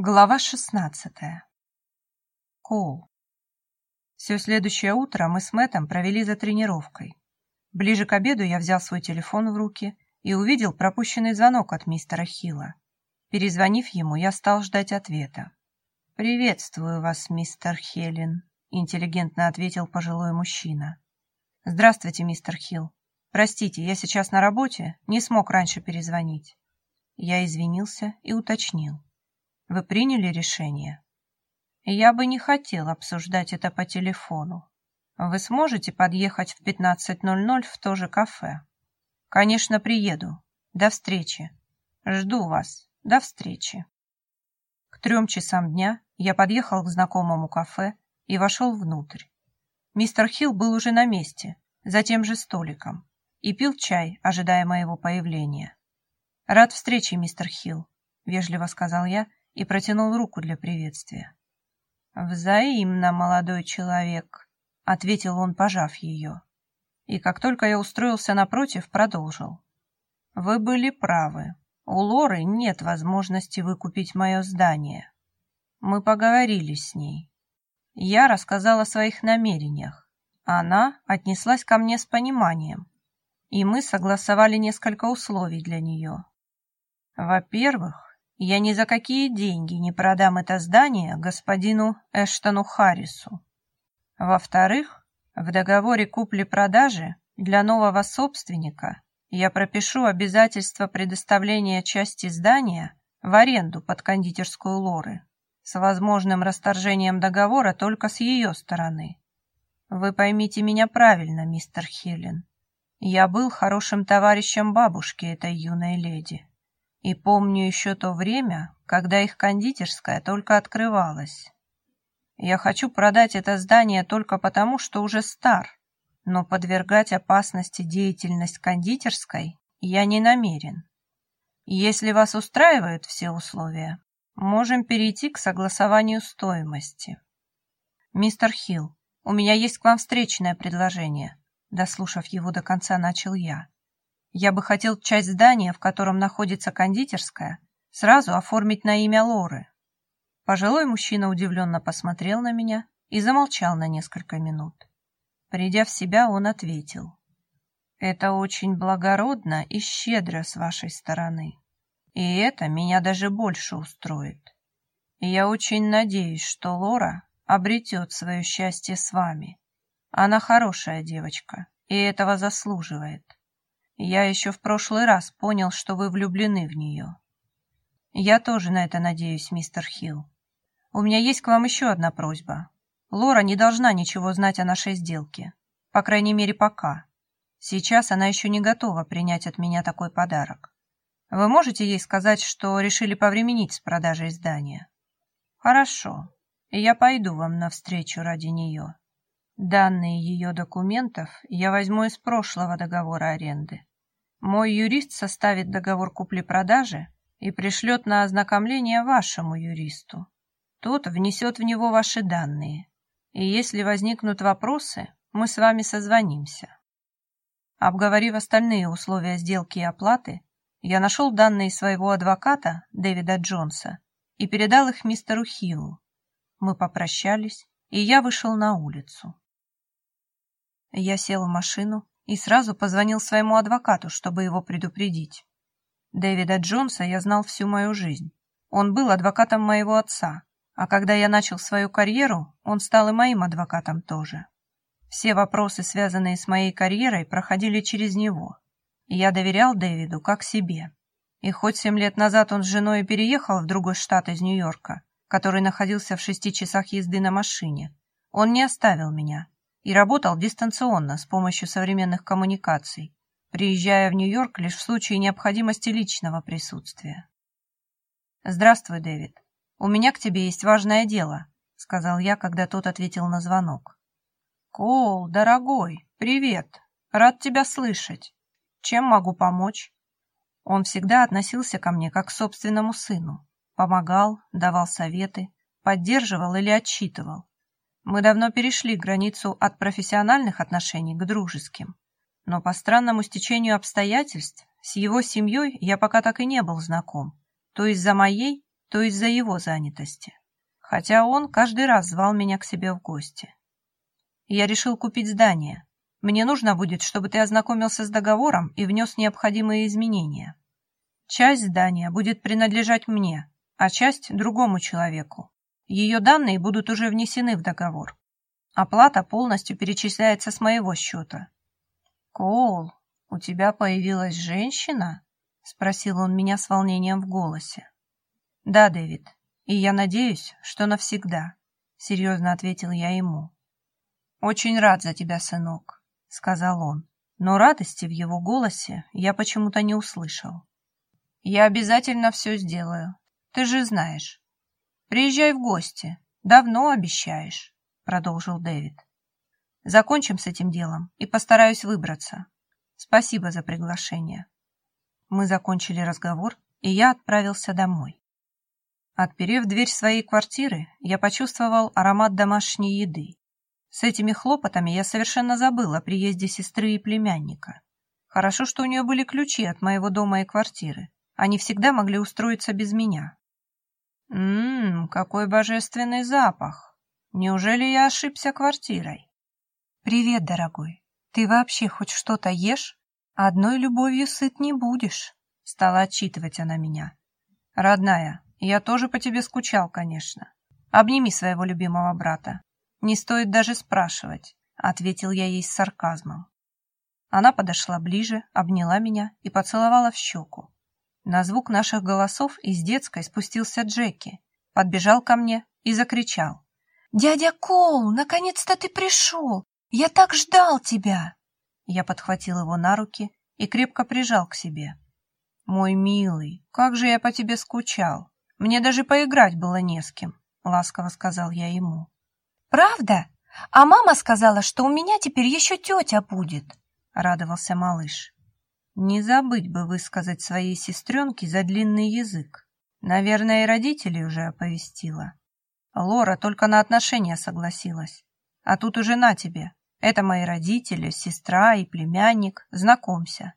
Глава шестнадцатая. Коул. Все следующее утро мы с Мэттом провели за тренировкой. Ближе к обеду я взял свой телефон в руки и увидел пропущенный звонок от мистера Хилла. Перезвонив ему, я стал ждать ответа. «Приветствую вас, мистер Хелен», — интеллигентно ответил пожилой мужчина. «Здравствуйте, мистер Хилл. Простите, я сейчас на работе, не смог раньше перезвонить». Я извинился и уточнил. Вы приняли решение? Я бы не хотел обсуждать это по телефону. Вы сможете подъехать в 15.00 в то же кафе? Конечно, приеду. До встречи. Жду вас. До встречи. К трем часам дня я подъехал к знакомому кафе и вошел внутрь. Мистер Хилл был уже на месте, за тем же столиком, и пил чай, ожидая моего появления. «Рад встрече, мистер Хилл», — вежливо сказал я, и протянул руку для приветствия. «Взаимно, молодой человек», — ответил он, пожав ее. И как только я устроился напротив, продолжил. «Вы были правы. У Лоры нет возможности выкупить мое здание. Мы поговорили с ней. Я рассказал о своих намерениях. Она отнеслась ко мне с пониманием, и мы согласовали несколько условий для нее. Во-первых, я ни за какие деньги не продам это здание господину Эштону Харрису. Во-вторых, в договоре купли-продажи для нового собственника я пропишу обязательство предоставления части здания в аренду под кондитерскую Лоры с возможным расторжением договора только с ее стороны. Вы поймите меня правильно, мистер Хелен. Я был хорошим товарищем бабушки этой юной леди. И помню еще то время, когда их кондитерская только открывалась. Я хочу продать это здание только потому, что уже стар, но подвергать опасности деятельность кондитерской я не намерен. Если вас устраивают все условия, можем перейти к согласованию стоимости. Мистер Хилл, у меня есть к вам встречное предложение. Дослушав его до конца, начал я. Я бы хотел часть здания, в котором находится кондитерская, сразу оформить на имя Лоры. Пожилой мужчина удивленно посмотрел на меня и замолчал на несколько минут. Придя в себя, он ответил. «Это очень благородно и щедро с вашей стороны. И это меня даже больше устроит. Я очень надеюсь, что Лора обретет свое счастье с вами. Она хорошая девочка и этого заслуживает. Я еще в прошлый раз понял, что вы влюблены в нее. Я тоже на это надеюсь, мистер Хилл. У меня есть к вам еще одна просьба. Лора не должна ничего знать о нашей сделке. По крайней мере, пока. Сейчас она еще не готова принять от меня такой подарок. Вы можете ей сказать, что решили повременить с продажей здания? Хорошо. Я пойду вам навстречу ради нее. Данные ее документов я возьму из прошлого договора аренды. Мой юрист составит договор купли-продажи и пришлет на ознакомление вашему юристу. Тот внесет в него ваши данные. И если возникнут вопросы, мы с вами созвонимся. Обговорив остальные условия сделки и оплаты, я нашел данные своего адвоката, Дэвида Джонса, и передал их мистеру Хиллу. Мы попрощались, и я вышел на улицу. Я сел в машину и сразу позвонил своему адвокату, чтобы его предупредить. Дэвида Джонса я знал всю мою жизнь. Он был адвокатом моего отца, а когда я начал свою карьеру, он стал и моим адвокатом тоже. Все вопросы, связанные с моей карьерой, проходили через него. Я доверял Дэвиду как себе. И хоть семь лет назад он с женой переехал в другой штат из Нью-Йорка, который находился в шести часах езды на машине, он не оставил меня и работал дистанционно с помощью современных коммуникаций, приезжая в Нью-Йорк лишь в случае необходимости личного присутствия. «Здравствуй, Дэвид. У меня к тебе есть важное дело», — сказал я, когда тот ответил на звонок. «Коул, дорогой, привет. Рад тебя слышать. Чем могу помочь?» Он всегда относился ко мне как к собственному сыну. Помогал, давал советы, поддерживал или отчитывал. Мы давно перешли границу от профессиональных отношений к дружеским. Но по странному стечению обстоятельств с его семьей я пока так и не был знаком. То из-за моей, то из-за его занятости. Хотя он каждый раз звал меня к себе в гости. Я решил купить здание. Мне нужно будет, чтобы ты ознакомился с договором и внес необходимые изменения. Часть здания будет принадлежать мне, а часть — другому человеку. Ее данные будут уже внесены в договор. Оплата полностью перечисляется с моего счета. «Коул, у тебя появилась женщина?» — спросил он меня с волнением в голосе. «Да, Дэвид, и я надеюсь, что навсегда», — серьезно ответил я ему. «Очень рад за тебя, сынок», — сказал он, но радости в его голосе я почему-то не услышал. «Я обязательно все сделаю, ты же знаешь. Приезжай в гости, давно обещаешь», — продолжил Дэвид. «Закончим с этим делом и постараюсь выбраться. Спасибо за приглашение». Мы закончили разговор, и я отправился домой. Отперев дверь своей квартиры, я почувствовал аромат домашней еды. С этими хлопотами я совершенно забыл о приезде сестры и племянника. Хорошо, что у нее были ключи от моего дома и квартиры. Они всегда могли устроиться без меня. Ммм, какой божественный запах! Неужели я ошибся квартирой? Привет, дорогой. Ты вообще хоть что-то ешь? Одной любовью сыт не будешь, стала отчитывать она меня. Родная, я тоже по тебе скучал, конечно. Обними своего любимого брата. Не стоит даже спрашивать, ответил я ей с сарказмом. Она подошла ближе, обняла меня и поцеловала в щеку. На звук наших голосов из детской спустился Джеки, подбежал ко мне и закричал. «Дядя Коул, наконец-то ты пришел! Я так ждал тебя!» Я подхватил его на руки и крепко прижал к себе. «Мой милый, как же я по тебе скучал! Мне даже поиграть было не с кем», — ласково сказал я ему. «Правда? А мама сказала, что у меня теперь еще тетя будет», — радовался малыш. «Не забыть бы высказать своей сестренке за длинный язык. Наверное, и родителей уже оповестила. Лора только на отношения согласилась. А тут уже на тебе. Это мои родители, сестра и племянник. Знакомься».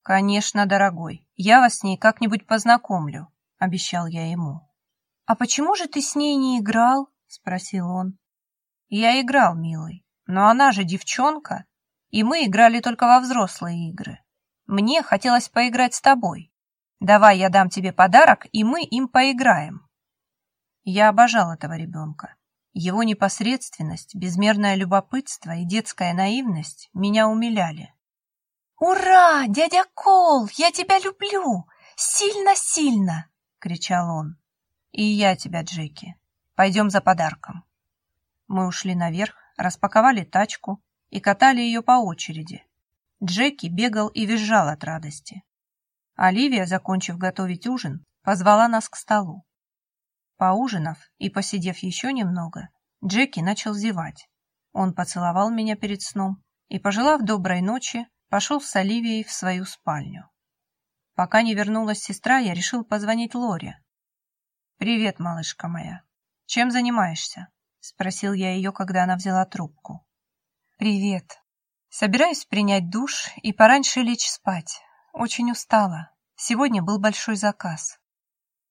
«Конечно, дорогой, я вас с ней как-нибудь познакомлю», — обещал я ему. «А почему же ты с ней не играл?» — спросил он. «Я играл, милый, но она же девчонка, и мы играли только во взрослые игры. Мне хотелось поиграть с тобой. Давай я дам тебе подарок, и мы им поиграем». Я обожал этого ребенка. Его непосредственность, безмерное любопытство и детская наивность меня умиляли. «Ура, дядя Кол, я тебя люблю! Сильно-сильно!» — кричал он. «И я тебя, Джеки. Пойдем за подарком. Мы ушли наверх, распаковали тачку и катали ее по очереди. Джеки бегал и визжал от радости. Оливия, закончив готовить ужин, позвала нас к столу. Поужинав и посидев еще немного, Джеки начал зевать. Он поцеловал меня перед сном и, пожелав доброй ночи, пошел с Оливией в свою спальню. Пока не вернулась сестра, я решил позвонить Лоре. «Привет, малышка моя. «Чем занимаешься?» — спросил я ее, когда она взяла трубку. «Привет. Собираюсь принять душ и пораньше лечь спать. Очень устала. Сегодня был большой заказ.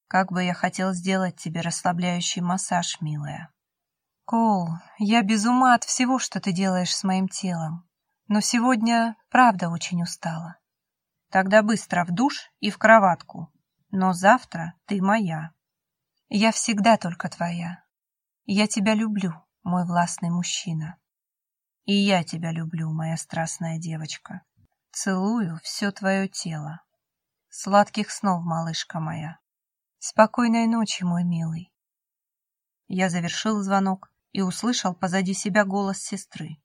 Как бы я хотел сделать тебе расслабляющий массаж, милая». «Кол, я без ума от всего, что ты делаешь с моим телом. Но сегодня правда очень устала. Тогда быстро в душ и в кроватку. Но завтра ты моя». Я всегда только твоя. Я тебя люблю, мой властный мужчина. И я тебя люблю, моя страстная девочка. Целую все твое тело. Сладких снов, малышка моя. Спокойной ночи, мой милый. Я завершил звонок и услышал позади себя голос сестры.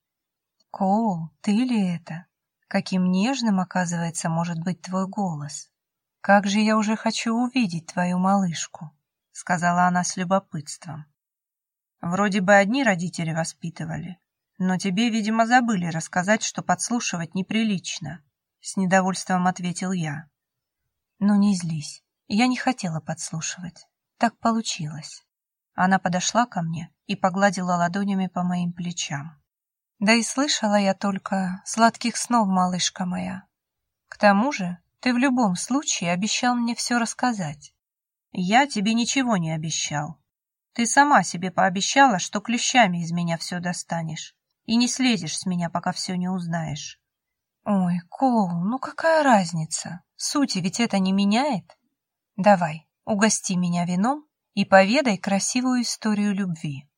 «Коул, ты ли это? Каким нежным, оказывается, может быть твой голос. Как же я уже хочу увидеть твою малышку!» сказала она с любопытством. Вроде бы одни родители воспитывали, но тебе, видимо, забыли рассказать, что подслушивать неприлично, с недовольством ответил я. Ну не злись, я не хотела подслушивать. Так получилось. Она подошла ко мне и погладила ладонями по моим плечам. Да и слышала я только сладких снов, малышка моя. К тому же ты в любом случае обещал мне все рассказать. Я тебе ничего не обещал. Ты сама себе пообещала, что клещами из меня все достанешь и не слезешь с меня, пока все не узнаешь. Ой, Коул, ну какая разница? Сути ведь это не меняет. Давай, угости меня вином и поведай красивую историю любви.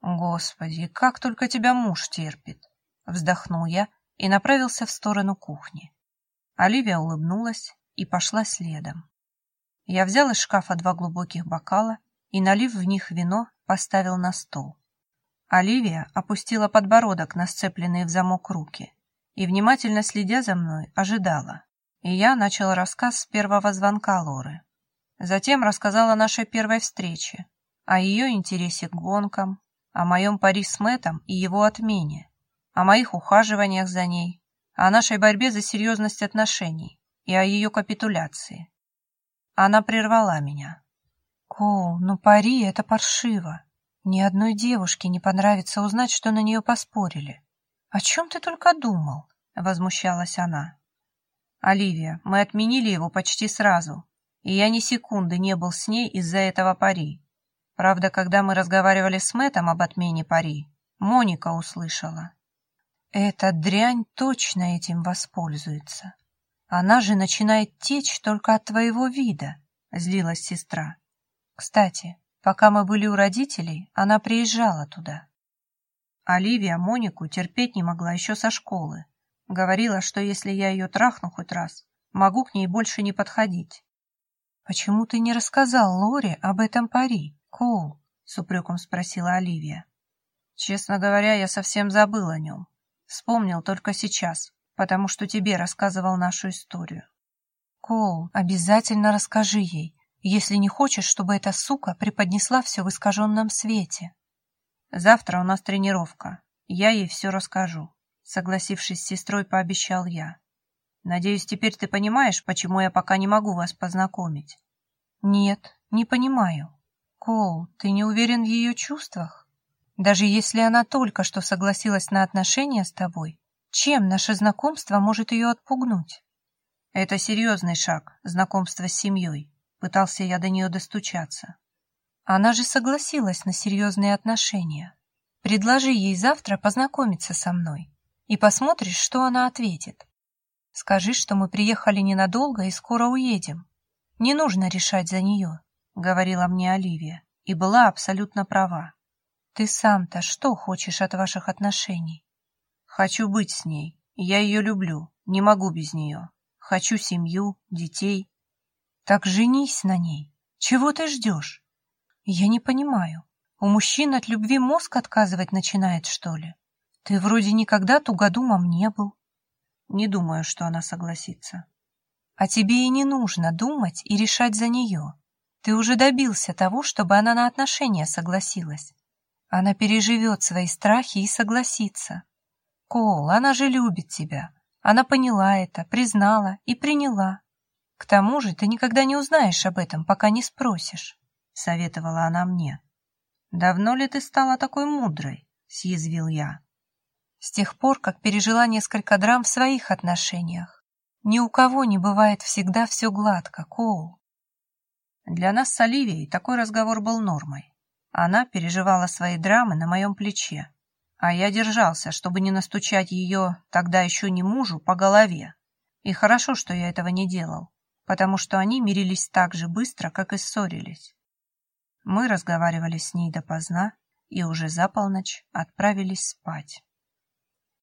Господи, как только тебя муж терпит. Вздохнул я и направился в сторону кухни. Оливия улыбнулась и пошла следом. Я взял из шкафа два глубоких бокала и, налив в них вино, поставил на стол. Оливия опустила подбородок на сцепленные в замок руки и, внимательно следя за мной, ожидала. И я начал рассказ с первого звонка Лоры. Затем рассказал о нашей первой встрече, о ее интересе к гонкам, о моем пари с Мэттом и его отмене, о моих ухаживаниях за ней, о нашей борьбе за серьезность отношений и о ее капитуляции. Она прервала меня. «Коул, ну пари — это паршиво. Ни одной девушке не понравится узнать, что на нее поспорили. О чем ты только думал?» — возмущалась она. «Оливия, мы отменили его почти сразу, и я ни секунды не был с ней из-за этого пари. Правда, когда мы разговаривали с Мэтом об отмене пари, Моника услышала. Эта дрянь точно этим воспользуется. Она же начинает течь только от твоего вида, злилась сестра. Кстати, пока мы были у родителей, она приезжала туда. Оливия Монику терпеть не могла еще со школы. Говорила, что если я ее трахну хоть раз, могу к ней больше не подходить. «Почему ты не рассказал Лоре об этом пари, Коул?» — с упреком спросила Оливия. «Честно говоря, я совсем забыл о нем. Вспомнил только сейчас, потому что тебе рассказывал нашу историю. Коул, обязательно расскажи ей, если не хочешь, чтобы эта сука преподнесла все в искаженном свете. Завтра у нас тренировка. Я ей все расскажу. Согласившись с сестрой, пообещал я. Надеюсь, теперь ты понимаешь, почему я пока не могу вас познакомить. Нет, не понимаю. Коул, ты не уверен в ее чувствах? Даже если она только что согласилась на отношения с тобой, чем наше знакомство может ее отпугнуть? Это серьезный шаг, знакомство с семьей. Пытался я до нее достучаться. Она же согласилась на серьезные отношения. Предложи ей завтра познакомиться со мной и посмотришь, что она ответит. Скажи, что мы приехали ненадолго и скоро уедем. Не нужно решать за нее, говорила мне Оливия, и была абсолютно права. Ты сам-то что хочешь от ваших отношений? Хочу быть с ней. Я ее люблю. Не могу без нее. Хочу семью, детей. Так женись на ней. Чего ты ждешь? Я не понимаю. У мужчин от любви мозг отказывать начинает, что ли? Ты вроде никогда тугодумом не был. Не думаю, что она согласится. А тебе и не нужно думать и решать за нее. Ты уже добился того, чтобы она на отношения согласилась. Она переживет свои страхи и согласится. Кол, она же любит тебя. Она поняла это, признала и приняла. К тому же ты никогда не узнаешь об этом, пока не спросишь, — советовала она мне. «Давно ли ты стала такой мудрой?» — съязвил я. С тех пор, как пережила несколько драм в своих отношениях. Ни у кого не бывает всегда все гладко, Коул. Для нас с Оливией такой разговор был нормой. Она переживала свои драмы на моем плече, а я держался, чтобы не настучать ее, тогда еще не мужу, по голове. И хорошо, что я этого не делал, потому что они мирились так же быстро, как и ссорились. Мы разговаривали с ней допоздна и уже за полночь отправились спать.